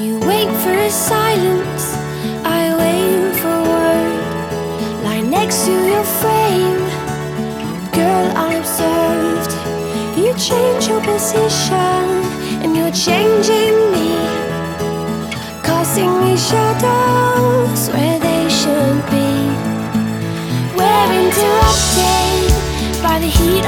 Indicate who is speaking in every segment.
Speaker 1: You wait for a silence, I wait for a word. Lie next to your frame, girl, unobserved. You change your position, and you're changing me, casting me shadows where they shouldn't be. We're interrupted by the heat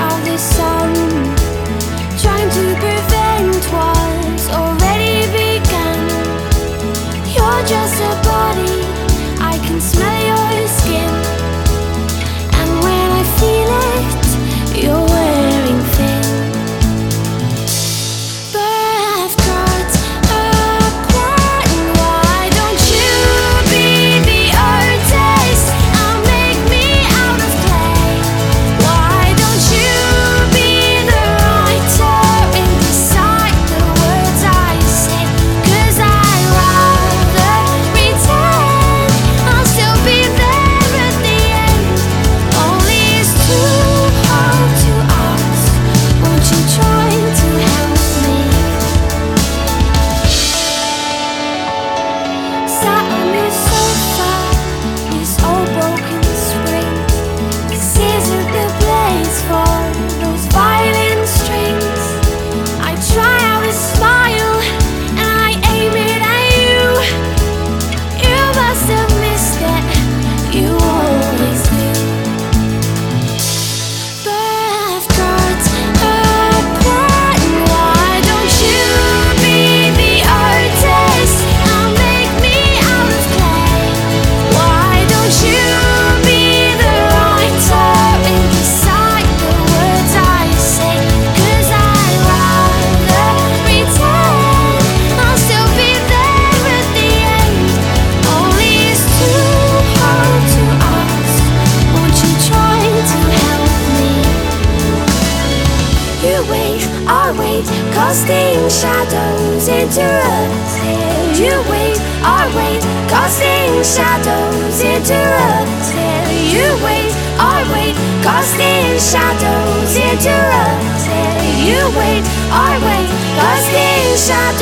Speaker 1: casting shadows into us. And you wait, I wait, casting shadows into us. And you wait, I wait, casting shadows into us. And you wait, I wait, casting shadows.